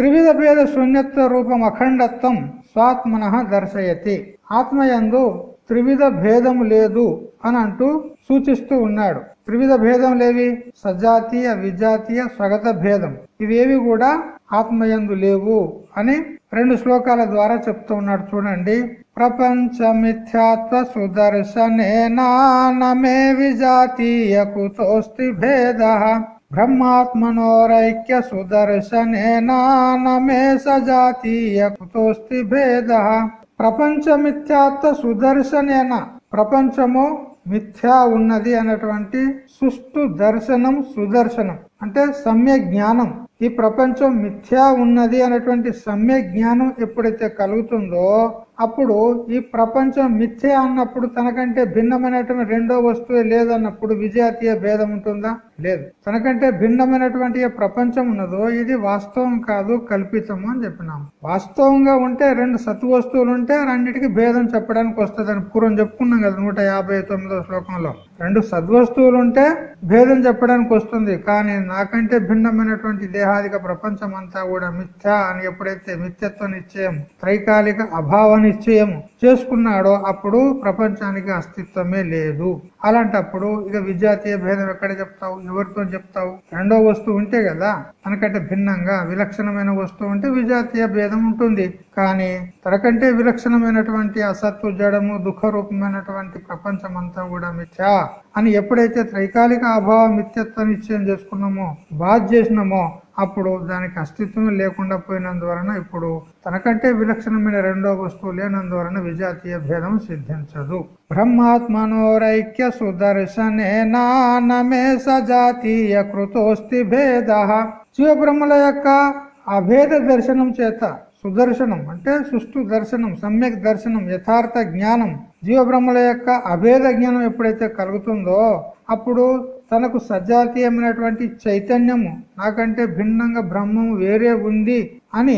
త్రివిధ భేద శూన్యత్వ రూపం అఖండత్వం స్వాత్మన దర్శయతి. ఆత్మయందు త్రివిధ భేదము లేదు అని అంటూ సూచిస్తూ ఉన్నాడు. త్రివిధ భేదం లేవి? సజాతీయ విజాతీయ స్వగత భేదం. ఇవేవి కూడా ఆత్మయందు లేవు అని రెండు శ్లోకాల ద్వారా చెప్తూ ఉన్నాడు చూడండి. ప్రపంచ మిథ్యాత్వ సుదర్శనేనానమే విజాతీయ కుతోస్తి భేద. బ్రహ్మాత్మనోరైక్య సుదర్శనేనానమే సజాతీయ కుతోస్తి భేద ప్రపంచమిథ్యాత్వ సుదర్శనేన ప్రపంచము మిథ్యా ఉన్నది అనేటువంటి సుష్టు దర్శనం సుదర్శనం అంటే సమ్య జ్ఞానం. ఈ ప్రపంచం మిథ్యా ఉన్నది అనేటువంటి సమ్య జ్ఞానం ఎప్పుడైతే కలుగుతుందో అప్పుడు ఈ ప్రపంచం మిథ్య అన్నప్పుడు తనకంటే భిన్నమైనటువంటి రెండో వస్తువే లేదన్నప్పుడు విజాతీయ భేదం ఉంటుందా? లేదు. తనకంటే భిన్నమైనటువంటి ఏ ప్రపంచం ఉన్నదో ఇది వాస్తవం కాదు కల్పితము అని చెప్పినాం వాస్తవంగా ఉంటే రెండు సత్తు వస్తువులు ఉంటే రెండింటికి భేదం చెప్పడానికి వస్తుంది అని పూర్వం చెప్పుకున్నాం కదా నూట యాభై తొమ్మిదో శ్లోకంలో. రెండు సద్వస్తువులు ఉంటే భేదం చెప్పడానికి వస్తుంది కానీ నాకంటే భిన్నమైనటువంటి దేహాదిక ప్రపంచం అంతా కూడా మిథ్య అని ఎప్పుడైతే మిథ్యత్వ నిశ్చయం త్రైకాలిక అభావ నిశ్చయం చేసుకున్నాడో అప్పుడు ప్రపంచానికి అస్తిత్వమే లేదు. అలాంటప్పుడు ఇక విజాతీయ భేదం ఎక్కడ చెప్తావు? ఎవరితో చెప్తావు? రెండో వస్తువు ఉంటే కదా? తనకంటే భిన్నంగా విలక్షణమైన వస్తువు ఉంటే విజాతీయ భేదం ఉంటుంది. కానీ తనకంటే విలక్షణమైనటువంటి అసత్తు జడము దుఃఖ రూపమైనటువంటి ప్రపంచం అంతా కూడా మిథ్యా. అని ఎప్పుడైతే త్రైకాలిక అభావ మిథ్యత్వ నిశ్చయం చేసుకున్నామో బాధ చేసినామో అప్పుడు దానికి అస్తిత్వం లేకుండా పోయినందువలన ఇప్పుడు తనకంటే విలక్షణమైన రెండో వస్తువు లేనందువలన విజాతీయ భేదం సిద్ధించదు. బ్రహ్మాత్మనోరైక్య సుదర్శనే నానమే సజాతీయ కృతోస్తి భేద. శివబ్రహ్మల యొక్క అభేద దర్శనం చేత సుదర్శనం అంటే సుష్టు దర్శనం సమ్యక్ దర్శనం యథార్థ జ్ఞానం జీవబ్రహ్మల యొక్క అభేద జ్ఞానం ఎప్పుడైతే కలుగుతుందో అప్పుడు తనకు సజాతీయమైనటువంటి చైతన్యము నాకంటే భిన్నంగా బ్రహ్మము వేరే ఉంది అని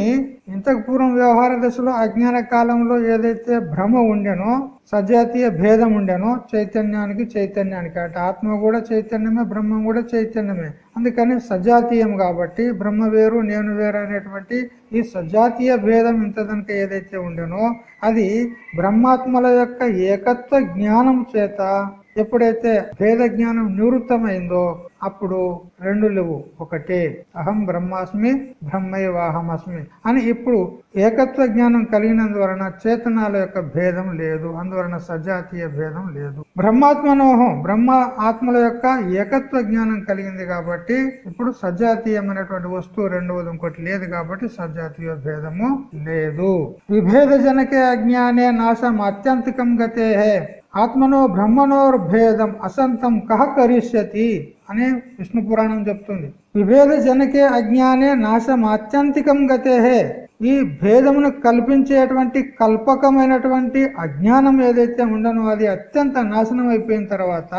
ఇంతకు పూర్వం వ్యవహార దశలో అజ్ఞాన కాలంలో ఏదైతే భ్రమ ఉండెనో సజాతీయ భేదం ఉండెనో చైతన్యానికి చైతన్యానికి అంటే ఆత్మ కూడా చైతన్యమే బ్రహ్మం కూడా చైతన్యమే. అందుకని సజాతీయం కాబట్టి బ్రహ్మ వేరు నేను వేరు అనేటువంటి ఈ సజాతీయ భేదం ఇంతదనక ఏదైతే ఉండెనో అది బ్రహ్మాత్మల యొక్క ఏకత్వ జ్ఞానం చేత ఎప్పుడైతే భేద జ్ఞానం నివృత్తమైందో అప్పుడు రెండు లేవు. ఒకటే అహం బ్రహ్మాస్మి బ్రహ్మైవాహమస్మి అని ఇప్పుడు ఏకత్వ జ్ఞానం కలిగినందువలన చేతనాల యొక్క భేదం లేదు అందువలన సజాతీయ భేదం లేదు. బ్రహ్మాత్మనోహం బ్రహ్మ ఆత్మల యొక్క ఏకత్వ జ్ఞానం కలిగింది కాబట్టి ఇప్పుడు సజాతీయమైనటువంటి వస్తువు రెండవది ఇంకోటి లేదు కాబట్టి సజాతీయ భేదము లేదు. విభేద జనకే అజ్ఞానే నాశం అత్యంతికం గతే ఆత్మనో బ్రహ్మనోర్ భేదం అసంతం కహ కరిష్యతి అని విష్ణు పురాణం చెప్తుంది. విభేద జనకే అజ్ఞానే నాశం ఆత్యంతికం గతేహే. ఈ భేదమును కల్పించేటువంటి కల్పకమైనటువంటి అజ్ఞానం ఏదైతే ఉండనో అది అత్యంత నాశనం అయిపోయిన తర్వాత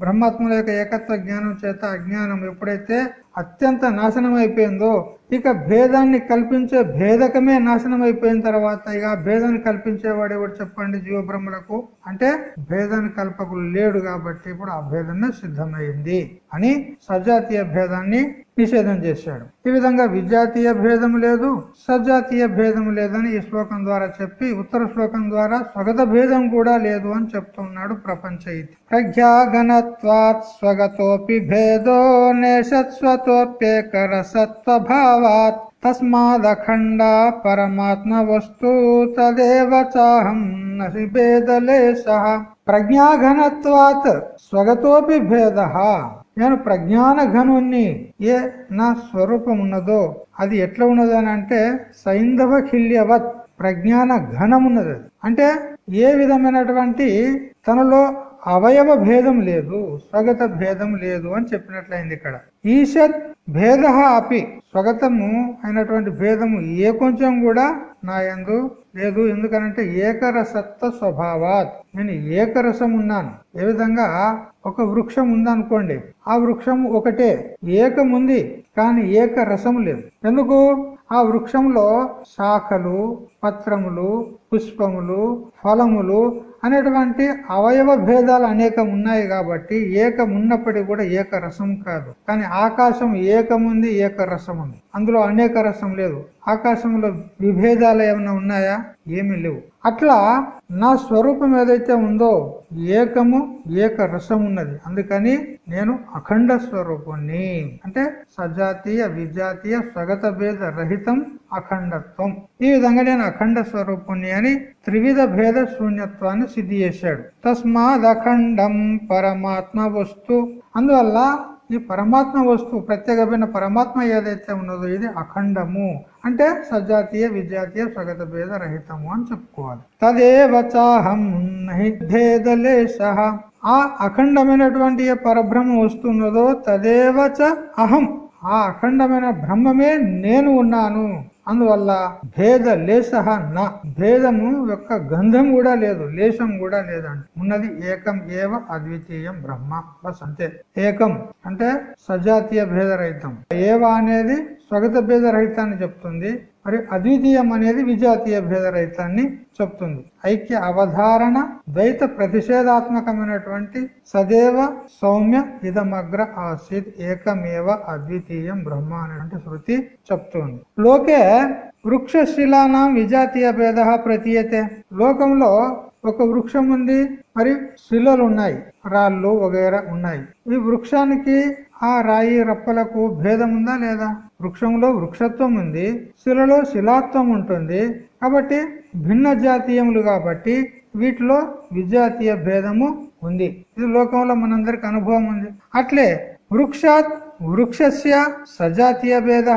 బ్రహ్మాత్మల యొక్క ఏకత్వ జ్ఞానం చేత అజ్ఞానం ఎప్పుడైతే అత్యంత నాశనం అయిపోయిందో ఇక భేదాన్ని కల్పించే భేదకమే నాశనం అయిపోయిన తర్వాత ఇక భేదాన్ని కల్పించేవాడు ఎవడు చెప్పండి జీవబ్రహ్మలకు? అంటే భేదాన్ని కల్పకులు లేడు కాబట్టి ఇప్పుడు ఆ భేదమే సిద్ధమైంది అని సజాతీయ భేదాన్ని నిషేధం చేశాడు. ఈ విధంగా విజాతీయ భేదం లేదు సజాతీయ భేదం లేదని ఈ శ్లోకం ద్వారా చెప్పి ఉత్తర శ్లోకం ద్వారా స్వగత భేదం కూడా లేదు అని చెప్తున్నాడు ప్రపంచ ఇది ప్రజ్ఞాగణత్వాత్ స్వగతోపి భేదో నేషత్స్వతోప్యేకర సత్వభావాత్ తస్మాదఖండా పరమాత్మ వస్తు తదేవ చాహం ప్రజ్ఞాఘనత్వాత్ స్వగతోపి భేద నేను ప్రజ్ఞాన ఘనుణ్ణి ఏ నా స్వరూపం ఉన్నదో అది ఎట్లా ఉన్నది అని అంటే సైంధవ కిల్యవత్ ప్రజ్ఞాన ఘనం ఉన్నది అంటే ఏ విధమైనటువంటి తనలో అవయవ భేదం లేదు స్వగత భేదం లేదు అని చెప్పినట్లయింది ఇక్కడ. ఈషత్ భేద అపి స్వగతము అయినటువంటి భేదము ఏ కొంచెం కూడా నా ఎందు లేదు. ఎందుకనంటే ఏకరసత్వ స్వభావాత్. నేను ఏకరసం ఉన్నాను. ఏ విధంగా? ఒక వృక్షం ఉందనుకోండి. ఆ వృక్షం ఒకటే. ఏకముంది కానీ ఏకరసం లేదు. ఎందుకు? ఆ వృక్షంలో శాఖలు పత్రములు పుష్పములు ఫలములు అనేటువంటి అవయవ భేదాలు అనేకం ఉన్నాయి కాబట్టి ఏకం ఉన్నప్పటికీ కూడా ఏక రసం కాదు. కానీ ఆకాశం ఏకముంది ఏక రసం ఉంది. అందులో అనేక రసం లేదు. ఆకాశంలో విభేదాలు ఏమైనా ఉన్నాయా? ఏమీ లేవు. అట్లా నా స్వరూపం ఏదైతే ఉందో ఏకము ఏక రసం ఉన్నది. అందుకని నేను అఖండ స్వరూపుణ్ణి. అంటే సజాతీయ విజాతీయ స్వగత భేద రహితం అఖండత్వం. ఈ విధంగా నేను అఖండ స్వరూపుణ్ణి అని త్రివిధ భేద శూన్యత్వాన్ని సిద్ధి చేశాడు. తస్మాద్ అఖండం పరమాత్మ వస్తు. అందువల్ల ఈ పరమాత్మ వస్తువు ప్రత్యేకమైన పరమాత్మ ఏదైతే ఉన్నదో ఇది అఖండము. అంటే సజాతీయ విజాతీయ స్వగత భేద రహితము అని చెప్పుకోవాలి. తదేవచాహం సహ ఆ అఖండమైనటువంటి ఏ పరబ్రహ్మ వస్తున్నదో తదేవచ అహం. ఆ అఖండమైన బ్రహ్మమే నేను ఉన్నాను. అందువల్ల భేద లేశ నా. భేదము యొక్క గంధం కూడా లేదు లేశం కూడా లేదండి ఉన్నది ఏకం ఏవ అద్వితీయం బ్రహ్మ. బస్ అంతే. ఏకం అంటే సజాతీయ భేదరహితం. ఏవ అనేది స్వగత భేదరహితాన్ని చెప్తుంది. మరి అద్వితీయం అనేది విజాతీయ భేదరహితాన్ని చెప్తుంది. ఐక్య అవధారణ ద్వైత ప్రతిషేధాత్మకమైనటువంటి సదేవ సౌమ్య ఇదమగ్ర ఆసిద్ ఏకమేవ అద్వితీయం బ్రహ్మ అనేటువంటి శృతి చెప్తుంది. లోకే వృక్షశిలానాం విజాతీయ భేద ప్రతీయతే. లోకంలో ఒక వృక్షం ఉంది మరి శిలలు ఉన్నాయి రాళ్ళు వగైరా ఉన్నాయి. ఈ వృక్షానికి ఆ రాయి రప్పలకు భేదం ఉందా లేదా? వృక్షంలో వృక్షత్వం ఉంది శిలలో శిలాత్వం ఉంటుంది. కాబట్టి భిన్న జాతీయములు కాబట్టి వీటిలో విజాతీయ భేదము ఉంది. ఇది లోకంలో మనందరికి అనుభవం ఉంది. అట్లే వృక్షాత్ వృక్షస్య సజాతీయ భేద.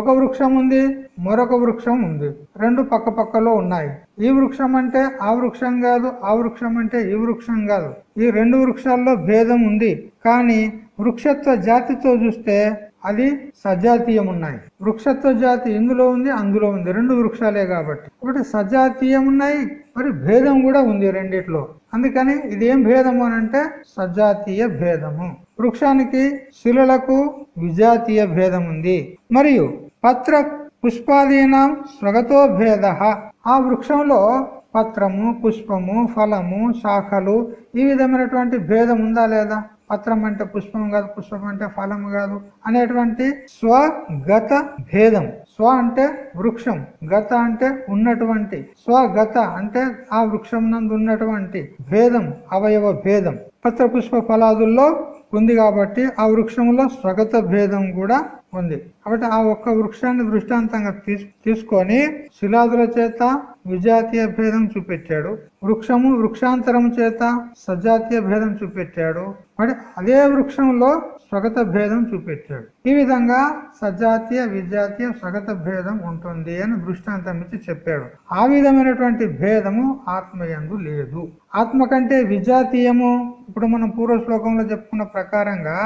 ఒక వృక్షం ఉంది మరొక వృక్షం ఉంది. రెండు పక్క పక్కలో ఉన్నాయి. ఈ వృక్షం అంటే ఆ వృక్షం కాదు ఆ వృక్షం అంటే ఈ వృక్షం కాదు. ఈ రెండు వృక్షాల్లో భేదం ఉంది. కానీ వృక్షత్వ జాతితో చూస్తే అది సజాతీయం ఉన్నాయి వృక్షత్వ జాతి ఇందులో ఉంది? అందులో ఉంది. రెండు వృక్షాలే కాబట్టి. ఒకటి సజాతీయం ఉన్నాయి మరి భేదం కూడా ఉంది రెండిట్లో. అందుకని ఇదేం భేదము అనంటే అంటే సజాతీయ భేదము. వృక్షానికి శిలలకు విజాతీయ భేదం ఉంది మరియు పత్ర పుష్పాదీనం స్వగతో భేద. ఆ వృక్షంలో పత్రము పుష్పము ఫలము శాఖలు ఈ విధమైనటువంటి భేదం ఉందా లేదా? పత్రం అంటే పుష్పం కాదు పుష్పం అంటే ఫలం కాదు అనేటువంటి స్వగత భేదం. స్వ అంటే వృక్షం గత అంటే ఉన్నటువంటి. స్వగత అంటే ఆ వృక్షం నందు ఉన్నటువంటి భేదం అవయవ భేదం. పత్ర పుష్ప ఫలాదుల్లో ఉంది కాబట్టి ఆ వృక్షంలో స్వగత భేదం కూడా ఉంది. కాబట్టి ఆ ఒక్క వృక్షాన్ని దృష్టాంతంగా తీసుకొని శిలాదుల చేత విజాతీయ భేదం చూపెట్టాడు. వృక్షము వృక్షాంతరం చేత సజాతీయ భేదం చూపెట్టాడు. మరి అదే వృక్షంలో స్వగత భేదం చూపెట్టాడు. ఈ విధంగా సజాతీయ విజాతీయ స్వగత భేదం ఉంటుంది అని దృష్టాంతం ఇచ్చి చెప్పాడు. ఆ విధమైనటువంటి భేదము ఆత్మయందు లేదు. ఆత్మ కంటే విజాతీయము. ఇప్పుడు మనం పూర్వ శ్లోకంలో చెప్పుకున్న ప్రకారంగా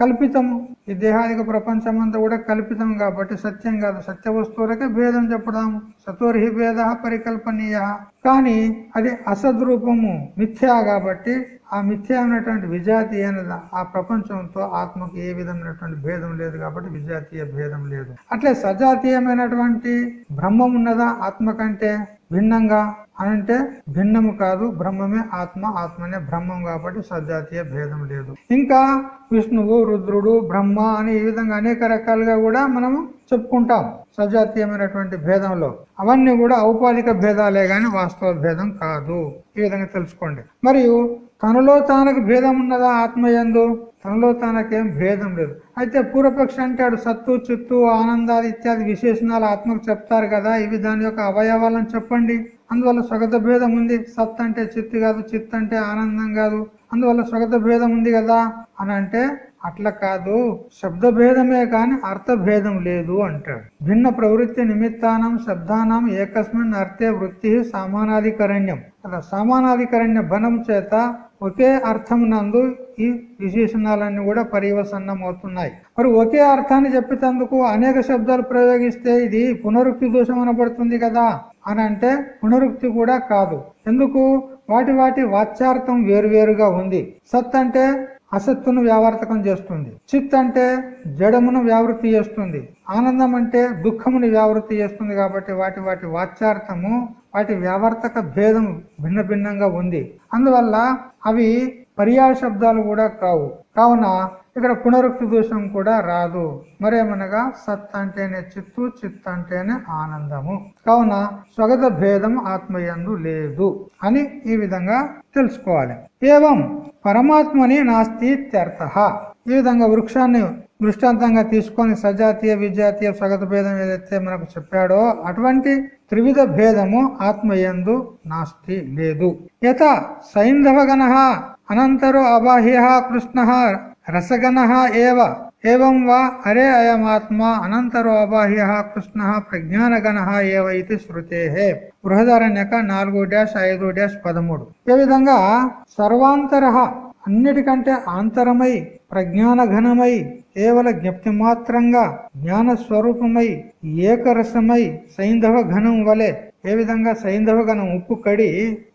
కల్పితము. ఈ దేహాదిక ప్రపంచం అంతా కూడా కల్పితం కాబట్టి సత్యం కాదు. సత్య వస్తువులకే భేదం చెప్పడం సతోర్హి భేద పరికల్పనీయ. కానీ అది అసద్రూపము మిథ్యా కాబట్టి ఆ మిథ్యా అనేటువంటి విజాతీయ ఆ ప్రపంచంతో ఆత్మకు ఏ విధమైనటువంటి భేదం లేదు కాబట్టి విజాతీయ భేదం లేదు. అట్లే సజాతీయమైనటువంటి బ్రహ్మం ఉన్నదా ఆత్మ కంటే భిన్నంగా అంటే భిన్నము కాదు బ్రహ్మమే ఆత్మ ఆత్మనే బ్రహ్మం కాబట్టి సజాతీయ భేదం లేదు. ఇంకా విష్ణువు రుద్రుడు బ్రహ్మ అని ఈ విధంగా అనేక రకాలుగా కూడా మనము చెప్పుకుంటాం సజాతీయమైనటువంటి భేదంలో. అవన్నీ కూడా ఔపాధిక భేదాలే గాని వాస్తవ భేదం కాదు. ఈ విధంగా తెలుసుకోండి. మరియు తనలో తానకు భేదం ఉన్నదా ఆత్మయందు తనలో తానకేం భేదం లేదు. అయితే పూర్వపక్షి అంటాడు సత్తు చిత్తు ఆనందాలు ఇత్యాది విశేషణాలు ఆత్మకు చెప్తారు కదా ఇవి దాని యొక్క అవయవాలను చెప్పండి. అందువల్ల స్వగత భేదం ఉంది. సత్ అంటే చిత్తు కాదు చిత్ అంటే ఆనందం కాదు. అందువల్ల స్వగత భేదం ఉంది కదా అని అంటే అట్లా కాదు శబ్ద భేదమే కాని అర్థభేదం లేదు అంటాడు. భిన్న ప్రవృత్తి నిమిత్తానం శబ్దానం ఏకస్మిన్ అర్థే వృత్తి సమానాధికరణ్యం. అలా సమానాధికరణ్య బలం చేత ఒకే అర్థం నందు ఈ విశేషణాలన్నీ కూడా పరివసన్నం అవుతున్నాయి మరి ఒకే అర్థాన్ని చెప్పేటందుకు అనేక శబ్దాలు ప్రయోగిస్తే ఇది పునరుక్తి దోషం అనబడుతుంది కదా అని అంటే పునరుక్తి కూడా కాదు. ఎందుకు? వాటి వాటి వాచ్యార్థం వేరువేరుగా ఉంది. సత్ అంటే అసత్తును వ్యావర్తకం చేస్తుంది. చిత్ అంటే జడమును వ్యావృత్తి చేస్తుంది. ఆనందం అంటే దుఃఖమును వ్యావృత్తి చేస్తుంది కాబట్టి వాటి వాటి వాచ్యార్థము వాటి వ్యావర్తక భేదం భిన్న భిన్నంగా ఉంది. అందువల్ల అవి పర్యాయ శబ్దాలు కూడా కావు. కావున ఇక్కడ పునరుక్తి దోషం కూడా రాదు. మరేమనగా సత్ అంటేనే చిత్తు చిత్ అంటేనే ఆనందము. కావున స్వగత భేదం ఆత్మయందు లేదు అని ఈ విధంగా తెలుసుకోవాలి. ఏవం పరమాత్మని నాస్తి త్యర్థ ఈ విధంగా వృక్షాన్ని దృష్టాంతంగా తీసుకొని సజాతీయ విజాతీయ స్వగత భేదం ఏదైతే మనకు చెప్పాడో అటువంటి త్రివిధ భేదము ఆత్మయందు నాస్తి లేదు. యత సైంధవగణ అనంతరో అబాహ్య కృష్ణ రసగణ ఏవ ఏవం వా అరే అయమాత్మ అనంతరో అబాహ్య కృష్ణ ప్రజ్ఞానగణ ఏవ ఇది శృతే బృహదారణ్యక నాలుగు డాష్ ఐదు డాష్ పదమూడు ఏ విధంగా సర్వాంతర అన్నిటికంటే ఆంతరమై ప్రజ్ఞాన ఘనమై కేవల జ్ఞప్తి మాత్రంగా జ్ఞాన స్వరూపమై ఏకరసమై సైంధవ ఘనం వలె ఏ విధంగా సైంధవ ఘనం ఉప్పు కడి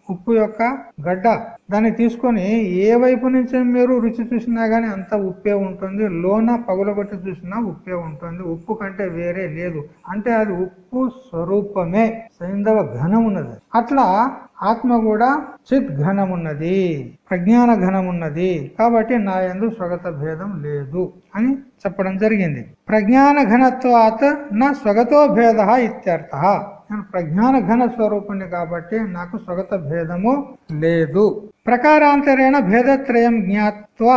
ఉప్పు యొక్క గడ్డ. దాన్ని తీసుకొని ఏ వైపు నుంచి మీరు రుచి చూసినా గానీ అంత ఉప్పే ఉంటుంది. లోన పగులగొట్టి చూసినా ఉప్పే ఉంటుంది. ఉప్పు కంటే వేరే లేదు. అంటే అది ఉప్పు స్వరూపమే. సైంధవ ఘనం ఉన్నది అట్లా ఆత్మ కూడా చిత్ ఘనం ఉన్నది ప్రజ్ఞాన ఘనం ఉన్నది కాబట్టి నా ఎందు స్వగత భేదం లేదు అని చెప్పడం జరిగింది. ప్రజ్ఞాన ఘనత్వాత్ నా స్వగతో భేద ఇత్యర్థ. నేను ప్రజ్ఞాన ఘన స్వరూపుణ్ణి కాబట్టి నాకు స్వగత భేదము లేదు. ప్రకారాంతరేణ భేదత్రయం జ్ఞాత్వ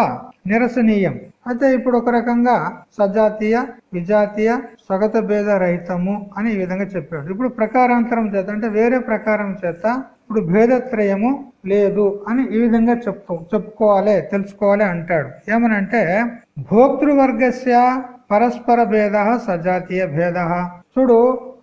నిరసనీయం. అయితే ఇప్పుడు ఒక రకంగా సజాతీయ విజాతీయ స్వగత భేద రహితము అని ఈ విధంగా చెప్పాడు. ఇప్పుడు ప్రకారాంతరం చేత అంటే వేరే ప్రకారం చేత ఇప్పుడు భేదత్రయము లేదు అని ఈ విధంగా చెప్తూ చెప్పుకోవాలి తెలుసుకోవాలి అంటాడు. ఏమనంటే భోక్తృవర్గస్య పరస్పర భేద సజాతీయ భేద. చూడు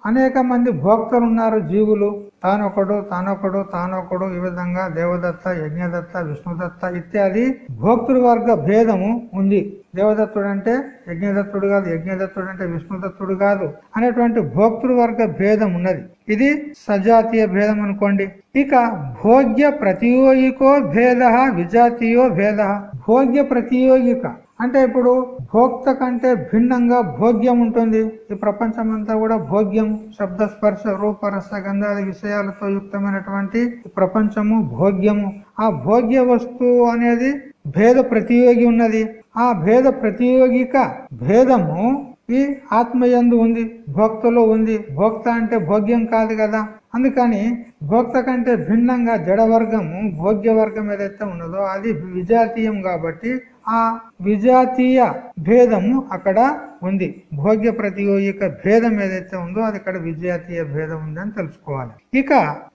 అనేక మంది భోక్తలు ఉన్నారు జీవులు. తానొకడు తానొకడు తానొకడు ఈ విధంగా దేవదత్త యజ్ఞదత్త విష్ణుదత్త ఇత్యాది భోక్తృ వర్గ భేదము ఉంది. దేవదత్తుడు అంటే యజ్ఞదత్తుడు కాదు యజ్ఞదత్తుడు అంటే విష్ణుదత్తుడు కాదు అనేటువంటి భోక్తృవర్గ భేదం ఉన్నది ఇది సజాతీయ భేదం అనుకోండి. ఇక భోగ్య ప్రతియోగికో భేద విజాతీయో భేద. భోగ్య ప్రతియోగిక అంటే ఇప్పుడు భోక్త కంటే భిన్నంగా భోగ్యం ఉంటుంది. ఈ ప్రపంచం అంతా కూడా భోగ్యం శబ్ద స్పర్శ రూపరస గంధాది విషయాలతో యుక్తమైనటువంటి ప్రపంచము భోగ్యము. ఆ భోగ్య వస్తువు అనేది భేద ప్రతియోగి ఉన్నది. ఆ భేద ప్రతియోగిక భేదము ఈ ఆత్మయందు ఉంది భోక్తలో ఉంది. భోక్త అంటే భోగ్యం కాదు కదా. అందుకని భోక్త కంటే భిన్నంగా జడవర్గము భోగ్య వర్గం ఏదైతే ఉన్నదో అది విజాతీయం కాబట్టి ఆ విజాతీయ భేదము అక్కడ ఉంది. భోగ్య ప్రతియోగిక భేదం ఏదైతే ఉందో అది ఇక్కడ విజాతీయ భేదం ఉందని తెలుసుకోవాలి. ఇక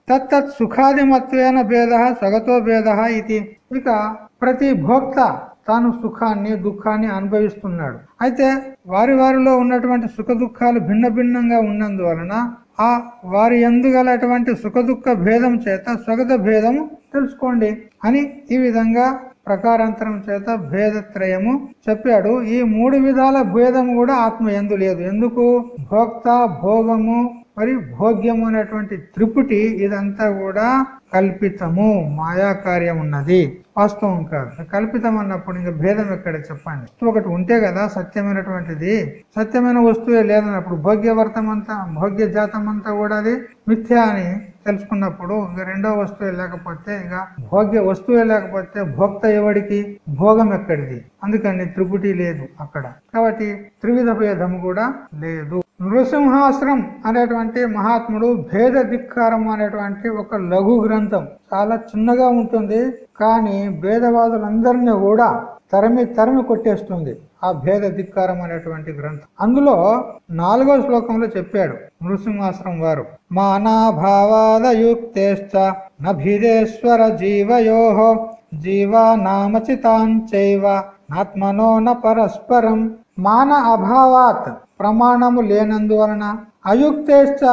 తత్తత్ సుఖాదిమత్వేన భేద సగతో భేద ఇది. ఇక ప్రతి భోక్త తాను సుఖాన్ని దుఃఖాన్ని అనుభవిస్తున్నాడు. అయితే వారి వారిలో ఉన్నటువంటి సుఖ దుఃఖాలు భిన్న భిన్నంగా ఉన్నందువలన ఆ వారి ఎందుగలటువంటి సుఖ దుఃఖ భేదం చేత స్వగత భేదము తెలుసుకోండి. అని ఈ విధంగా ప్రకారాంతరం చేత భేదత్రయము చెప్పాడు. ఈ మూడు విధాల భేదం కూడా ఆత్మ ఎందు లేదు. ఎందుకు? భోక్త భోగము మరి భోగ్యము అనేటువంటి త్రిపుటి ఇదంతా కూడా కల్పితము మాయా కార్యం ఉన్నది వాస్తవం కాదు. కల్పితం అన్నప్పుడు ఇంకా భేదం ఎక్కడ చెప్పండి? ఒకటి ఉంటే కదా సత్యమైనటువంటిది. సత్యమైన వస్తువే లేదన్నప్పుడు భోగ్యవర్తమంతా భోగ్య జాతం అంతా కూడా అది మిథ్యా అని తెలుసుకున్నప్పుడు ఇంకా రెండో వస్తువే లేకపోతే ఇక భోగ్య వస్తువే లేకపోతే భోక్త ఎవడికి? భోగం ఎక్కడిది? అందుకని త్రిపుటి లేదు అక్కడ. కాబట్టి త్రివిధ భేదం కూడా లేదు. నృసింహాశ్రం అనేటువంటి మహాత్ముడు భేద ధిక్కారం అనేటువంటి ఒక లఘు గ్రంథం. చాలా చిన్నగా ఉంటుంది కానీ భేదవాదులందరినీ కూడా తరిమి తరిమి కొట్టేస్తుంది ఆ భేద ధిక్కారం అనేటువంటి గ్రంథం. అందులో నాలుగో శ్లోకంలో చెప్పాడు నృసింహాశ్రం వారు మానాభావాదయుక్తేశ్చ నభిదేశ్వర జీవయోహో జీవా నామచితాంచైవ ఆత్మనో న పరస్పరం మాన అభావాత్ ప్రమాణము లేనందువలన అయుక్తేశ్చ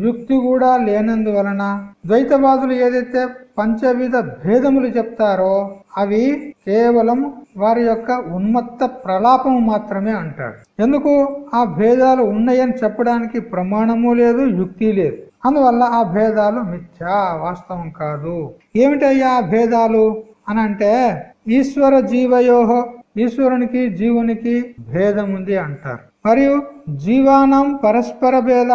యుక్తి కూడా లేనందువలన ద్వైతవాదులు ఏదైతే పంచవిధ భేదములు చెప్తారో అవి కేవలం వారి యొక్క ఉన్మత్త ప్రలాపము మాత్రమే అంటాడు ఎందుకు? ఆ భేదాలు ఉన్నాయని చెప్పడానికి ప్రమాణము లేదు యుక్తి లేదు. అందువల్ల ఆ భేదాలు మిథ్యా వాస్తవం కాదు. ఏమిటయ్యా ఆ భేదాలు? అని అంటే ఈశ్వర జీవయోహో ఈశ్వరునికి జీవునికి భేదం ఉంది అంటారు. మరియు జీవానం పరస్పర భేద.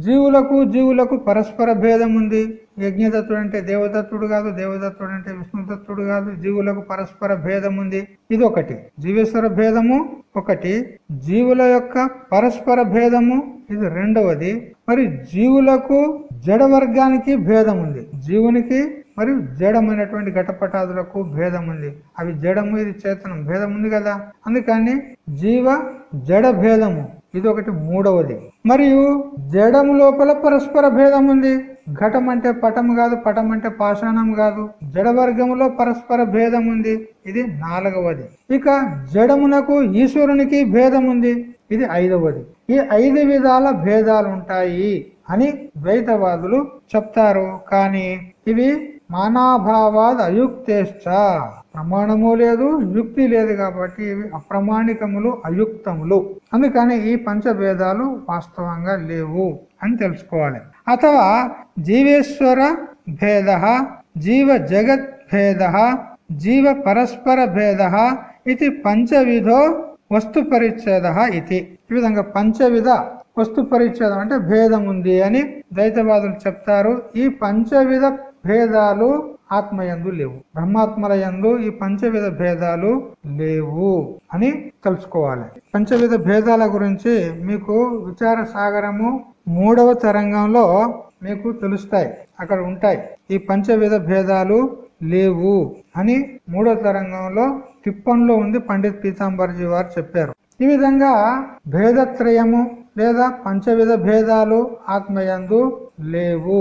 జీవులకు జీవులకు పరస్పర భేదం ఉంది. యజ్ఞదత్తుడు అంటే దేవదత్తుడు కాదు దేవదత్తుడు అంటే విష్ణుదత్తుడు కాదు జీవులకు పరస్పర భేదం ఉంది. ఇది ఒకటి జీవేశ్వర భేదము ఒకటి. జీవుల యొక్క పరస్పర భేదము ఇది రెండవది. మరి జీవులకు జడ వర్గానికి భేదం ఉంది. జీవునికి మరియు జడమైనటువంటి ఘటపటాదులకు భేదం ఉంది అవి జడము ఇది చేతనం. భేదం ఉంది కదా? అందుకని జీవ జడ భేదము. ఇది ఒకటి మూడవది. మరియు జడము లోపల పరస్పర భేదం ఉంది ఘటం అంటే పటం కాదు పటం అంటే పాషాణం కాదు. జడ వర్గములో పరస్పర భేదం ఉంది ఇది నాలుగవది. ఇక జడమునకు ఈశ్వరునికి భేదం ఉంది ఇది ఐదవది. ఈ ఐదు విధాల భేదాలు ఉంటాయి అని ద్వైతవాదులు చెప్తారు. కానీ ఇవి మానాభావాద్ అయుక్తేశ్చ. ప్రమాణము లేదు యుక్తి లేదు కాబట్టి ఇవి అప్రమాణికములు అయుక్తములు. అందుకని ఈ పంచభేదాలు వాస్తవంగా లేవు అని తెలుసుకోవాలి. అథవా జీవేశ్వర భేద జీవ జగత్ భేద జీవ పరస్పర భేద ఇది పంచవిధో వస్తు పరిచ్ఛేద ఇది. ఈ విధంగా పంచవిధ వస్తు పరిచ్ఛేదం అంటే భేదం ఉంది అని ద్వైతవాదులు చెప్తారు. ఈ పంచవిధ భేదాలు ఆత్మయందు లేవు. బ్రహ్మాత్మల యందు ఈ పంచవిధ భేదాలు లేవు అని తెలుసుకోవాలి పంచవిధ భేదాల గురించి మీకు విచార సాగరము మూడవ తరంగంలో మీకు తెలుస్తాయి. అక్కడ ఉంటాయి. ఈ పంచవిధ భేదాలు లేవు అని మూడవ తరంగంలో టిప్పన్లో ఉంది పండిత్ పీతాంబర్జీ వారు చెప్పారు. ఈ విధంగా భేదత్రయము లేదా పంచవిధ భేదాలు ఆత్మయందు లేవు.